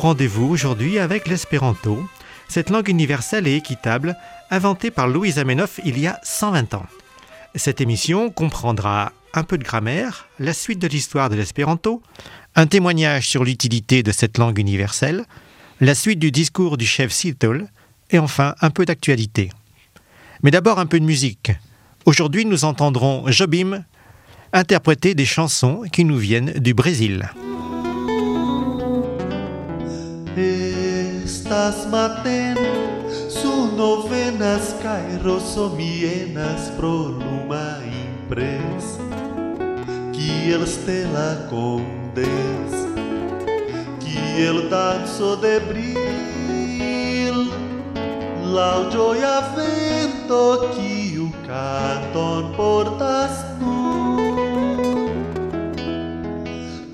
Rendez-vous aujourd'hui avec l'espéranto, cette langue universelle et équitable inventée par Louis Amenoff il y a 120 ans. Cette émission comprendra un peu de grammaire, la suite de l'histoire de l'espéranto, un témoignage sur l'utilité de cette langue universelle, la suite du discours du chef Seattle et enfin un peu d'actualité. Mais d'abord un peu de musique. Aujourd'hui, nous entendrons Jobim interpréter des chansons qui nous viennent du Brésil. las maten, su novenas cairosomienas pro luma impres, que el te condes, que el danzo de bril, la joia vento que o canton portas tu.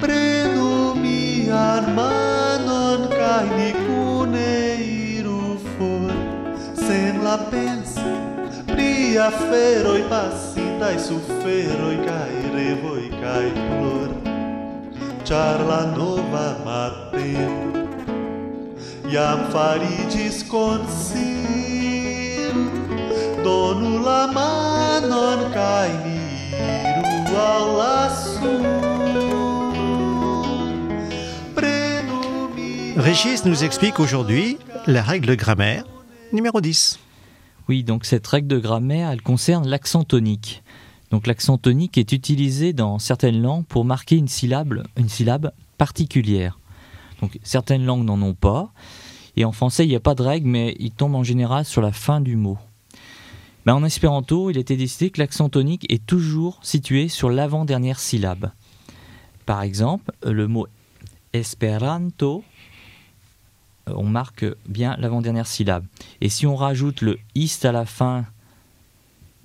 Prendo mi armanon cae Sen la pens pri aferoi pasintai suferoi kai revoi kai plor Char la nova maten Iam farigis consil. Donu la manon ni iru al mi Régis nous explique aujourd'hui la règle grammaire numéro 10. Oui, donc cette règle de grammaire, elle concerne l'accent tonique. Donc l'accent tonique est utilisé dans certaines langues pour marquer une syllabe, particulière. Donc certaines langues n'en ont pas. Et en français, il n'y a pas de règle, mais il tombe en général sur la fin du mot. Mais en espéranto, il était décidé que l'accent tonique est toujours situé sur l'avant-dernière syllabe. Par exemple, le mot esperanto, on marque bien l'avant-dernière syllabe. Et si on rajoute le ist à la fin,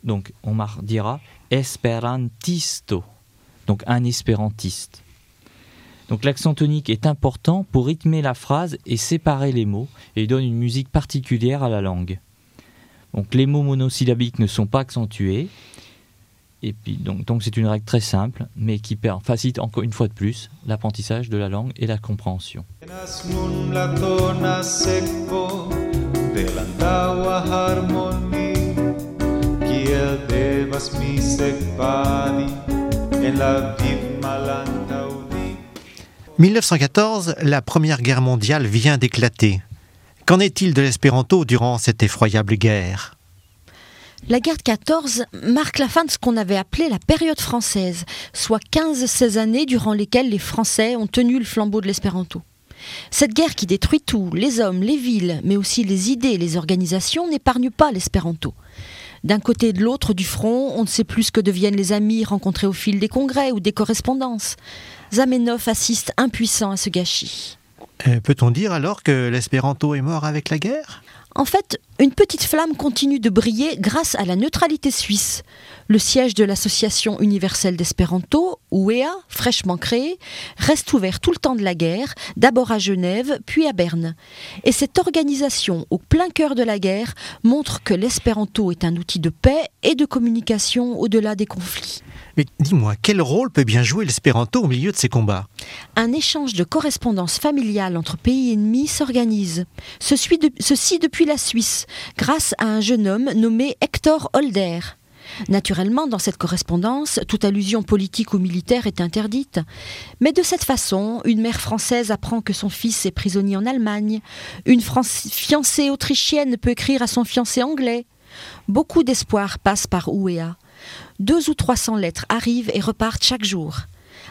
donc on dira esperantisto, donc un espérantiste. Donc l'accent tonique est important pour rythmer la phrase et séparer les mots, et donne une musique particulière à la langue. Donc les mots monosyllabiques ne sont pas accentués, et puis donc donc c'est une règle très simple, mais qui facilite encore une fois de plus l'apprentissage de la langue et la compréhension. Venas nun la tona sekvo de l'antaŭa harmoni kiel devas mi sekvadi en la vivmalantaŭdi 1914, la Première Guerre mondiale vient d'éclater. Qu'en est-il de l'espéranto durant cette effroyable guerre? La guerre de 14 marque la fin de ce qu'on avait appelé la période française, soit 15-16 années durant lesquelles les Français ont tenu le flambeau de l'espéranto. Cette guerre qui détruit tout, les hommes, les villes, mais aussi les idées les organisations, n'épargne pas l'espéranto. D'un côté et de l'autre du front, on ne sait plus ce que deviennent les amis rencontrés au fil des congrès ou des correspondances. Zamenhof assiste impuissant à ce gâchis. Euh, Peut-on dire alors que l'espéranto est mort avec la guerre? En fait, une petite flamme continue de briller grâce à la neutralité suisse. Le siège de l'Association universelle d'espéranto, UEA, fraîchement créée, reste ouvert tout le temps de la guerre, d'abord à Genève, puis à Berne. Et cette organisation, au plein cœur de la guerre, montre que l'espéranto est un outil de paix et de communication au-delà des conflits. Mais dis-moi, quel rôle peut bien jouer l'espéranto au milieu de ces combats? Un échange de correspondance familiale entre pays ennemis s'organise. Ceci, ceci depuis la Suisse, grâce à un jeune homme nommé Hector Holder. Naturellement, dans cette correspondance, toute allusion politique ou militaire est interdite. Mais de cette façon, une mère française apprend que son fils est prisonnier en Allemagne. Une fiancée autrichienne peut écrire à son fiancé anglais. Beaucoup d'espoir passe par Ouéa. Deux ou trois cents lettres arrivent et repartent chaque jour.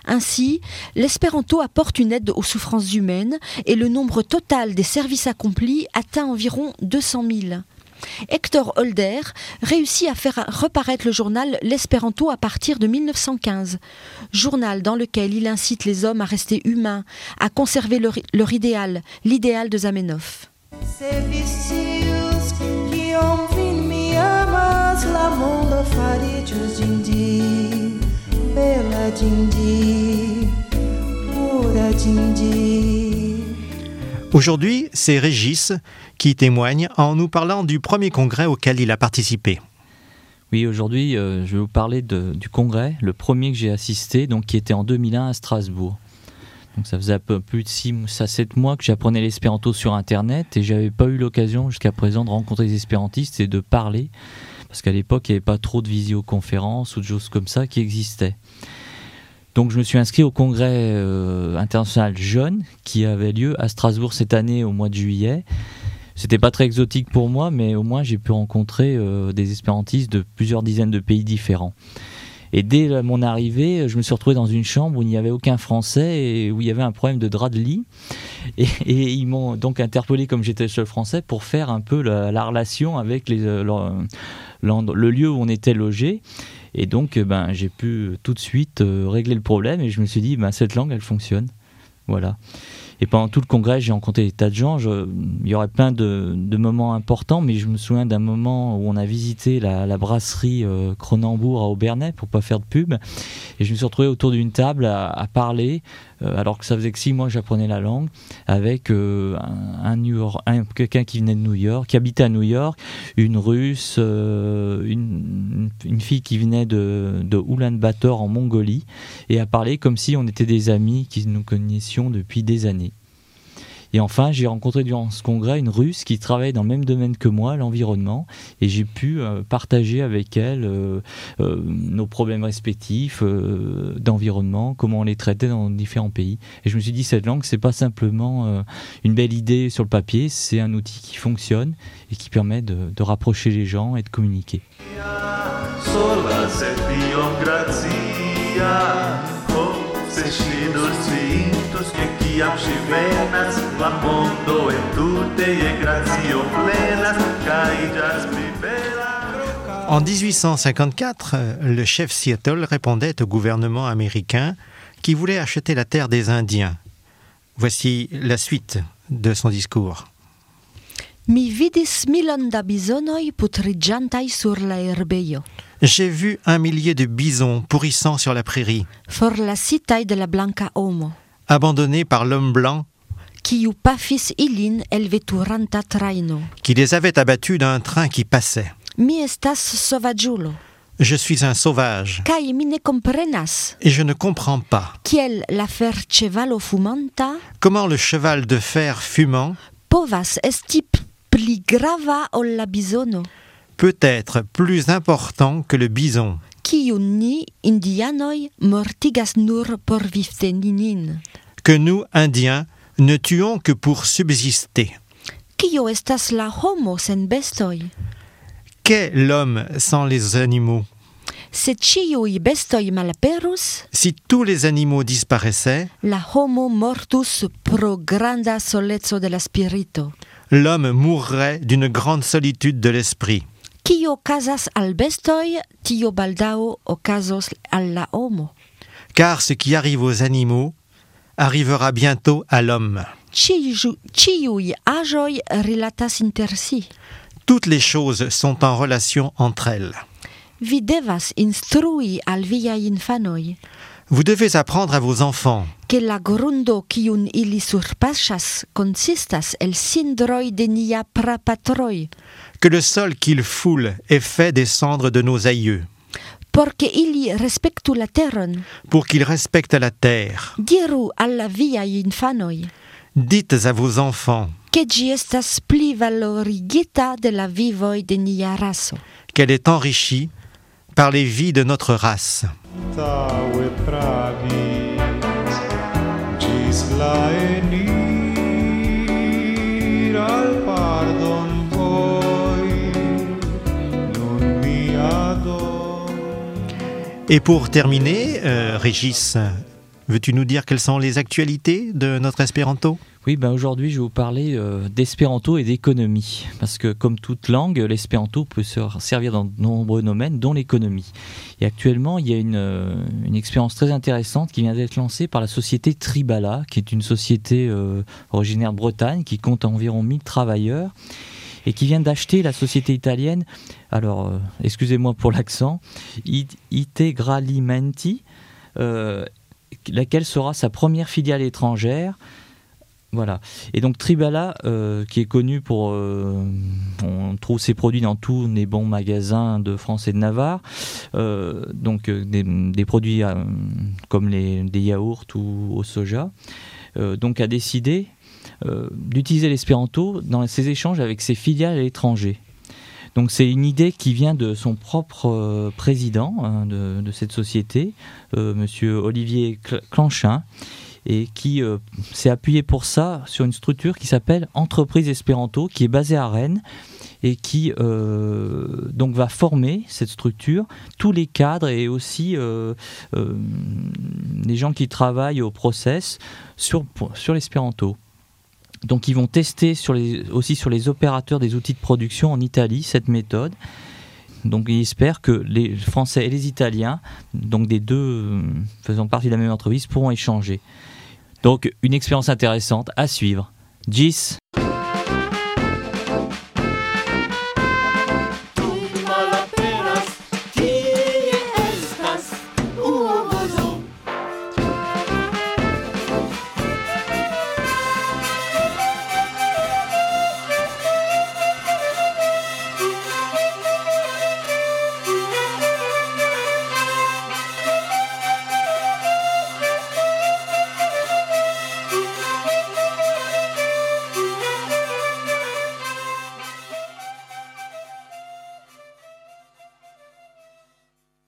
Ainsi, l'espéranto apporte une aide aux souffrances humaines et le nombre total des services accomplis atteint environ 200 000. Hector Holder réussit à faire reparaître le journal L'Espéranto à partir de 1915, journal dans lequel il incite les hommes à rester humains, à conserver leur, leur idéal, l'idéal de Zamenhof. Amas, la mundo faridios dindi, bela dindi, pura dindi. Aujourd'hui, c'est Régis qui témoigne en nous parlant du premier congrès auquel il a participé. Oui, aujourd'hui, euh, je vais vous parler de- du congrès, le premier que j'ai assisté, donc qui était en 2001 à Strasbourg. Donc ça faisait un peu plus de 6 à 7 mois que j'apprenais l'espéranto sur Internet et j'avais pas eu l'occasion jusqu'à présent de rencontrer des espérantistes et de parler. Parce qu'à l'époque, il n'y avait pas trop de visioconférences ou de choses comme ça qui existaient. Donc je me suis inscrit au congrès euh, international jeune qui avait lieu à Strasbourg cette année au mois de juillet. C'était pas très exotique pour moi, mais au moins j'ai pu rencontrer euh, des espérantistes de plusieurs dizaines de pays différents. Et dès mon arrivée, je me suis retrouvé dans une chambre où il n'y avait aucun Français et où il y avait un problème de drap de lit. Et, ils m'ont donc interpellé comme j'étais seul Français pour faire un peu la, relation avec euh, le lieu où on était logé. Et donc, ben, j'ai pu tout de suite euh, régler le problème et je me suis dit, ben, cette langue, elle fonctionne. Voilà. Et pendant tout le congrès, j'ai rencontré des tas de gens. il y aurait plein de, moments importants, mais je me souviens d'un moment où on a visité la, brasserie euh, Cronenbourg à Aubernais, pour pas faire de pub. Et je me suis retrouvé autour d'une table à, parler, euh, alors que ça faisait que six mois que j'apprenais la langue, avec euh, un, un quelqu'un qui venait de New York, qui habitait à New York, une russe, une, une, fille qui venait de, de Ulaanbaatar en Mongolie, et à parler comme si on était des amis qui nous connaissions depuis des années. Et enfin, j'ai rencontré durant ce congrès une Russe qui travaille dans le même domaine que moi, l'environnement, et j'ai pu euh, partager avec elle euh, euh, nos problèmes respectifs d'environnement, comment on les traitait dans différents pays. Et je me suis dit, cette langue, c'est pas simplement une belle idée sur le papier, c'est un outil qui fonctionne et qui permet de, de rapprocher les gens et de communiquer. En 1854, le chef Seattle répondait au gouvernement américain qui voulait acheter la terre des Indiens. Voici la suite de son discours. Mi vidis milon bisonoi sur la herbejo. J'ai vu un millier de bisons pourrissant sur la prairie. Forlasitaj de la blanca homo. Abandonnés par l'homme blanc. Kiu pafis ilin elveturanta traino. Qui les avait abattus d'un train qui passait. Mi estas sauvagiulo. Je suis un sauvage. Kai mi ne comprenas. Et je ne comprends pas. Kiel la fer chevalo fumanta? Comment le cheval de fer fumant. Povas esti pli grava ol la bisono? Peut être plus important que le bison. Indianoi mortigas nur por vivteninin. Que nous, Indiens, ne tuons que pour subsister. Kio estas la homo sen bestoi? Qu'est l'homme sans les animaux? Se ciui bestoi malaperus, Si tous les animaux disparaissaient, la homo mortus pro granda solezzo de la spirito. L'homme mourrait d'une grande solitude de l'esprit. Kio casas al bestoi, tio baldao ocasos al la homo. Car ce qui arrive aux animaux arrivera bientôt à l'homme. Ciui ajoi. Toutes les choses sont en relation entre elles. Vi devas instrui al infanoi, Vous devez apprendre à vos enfants che la grundo kiun ili surpassas consistas el cindroi de nia prapatroi, que le sol qu'ils foulent est fait des cendres de nos aïeux, porque ili respectu la terron. pour qu'ils respectent la terre. Diru alla viai infanoi, Dites à vos enfants che gi estas pli valorigita de la vivoi de nia raso. qu'elle est enrichie par les vies de notre race. Et pour terminer, euh, Régis, veux-tu nous dire quelles sont les actualités de notre espéranto? Oui, ben aujourd'hui, je vais vous parler euh, d'espéranto et d'économie. Parce que, comme toute langue, l'espéranto peut se servir dans de nombreux domaines, dont l'économie. Et actuellement, il y a une, euh, une expérience très intéressante qui vient d'être lancée par la société Tribala, qui est une société euh, originaire de Bretagne, qui compte environ 1000 travailleurs, et qui vient d'acheter la société italienne, alors, excusez-moi pour l'accent, euh, laquelle sera sa première filiale étrangère Voilà. Et donc Tribala, euh, qui est connu pour, euh, on trouve ses produits dans tous les bons magasins de France et de Navarre. Euh, donc des, produits comme les, des yaourts ou au soja. Donc a décidé d'utiliser l'espéranto dans ses échanges avec ses filiales à l'étranger. Donc c'est une idée qui vient de son propre président hein, de, cette société, Monsieur Olivier Cl- Clanchin, et qui euh, s'est appuyé pour ça sur une structure qui s'appelle Entreprise Espéranto, qui est basée à Rennes et qui euh, donc va former cette structure tous les cadres et aussi euh, les gens qui travaillent au process sur, sur l'espéranto. Donc ils vont tester aussi sur les opérateurs des outils de production en Italie cette méthode. Donc ils espèrent que les Français et les Italiens, donc des deux euh, faisant partie de la même entreprise, pourront échanger. Donc une expérience intéressante à suivre. Gis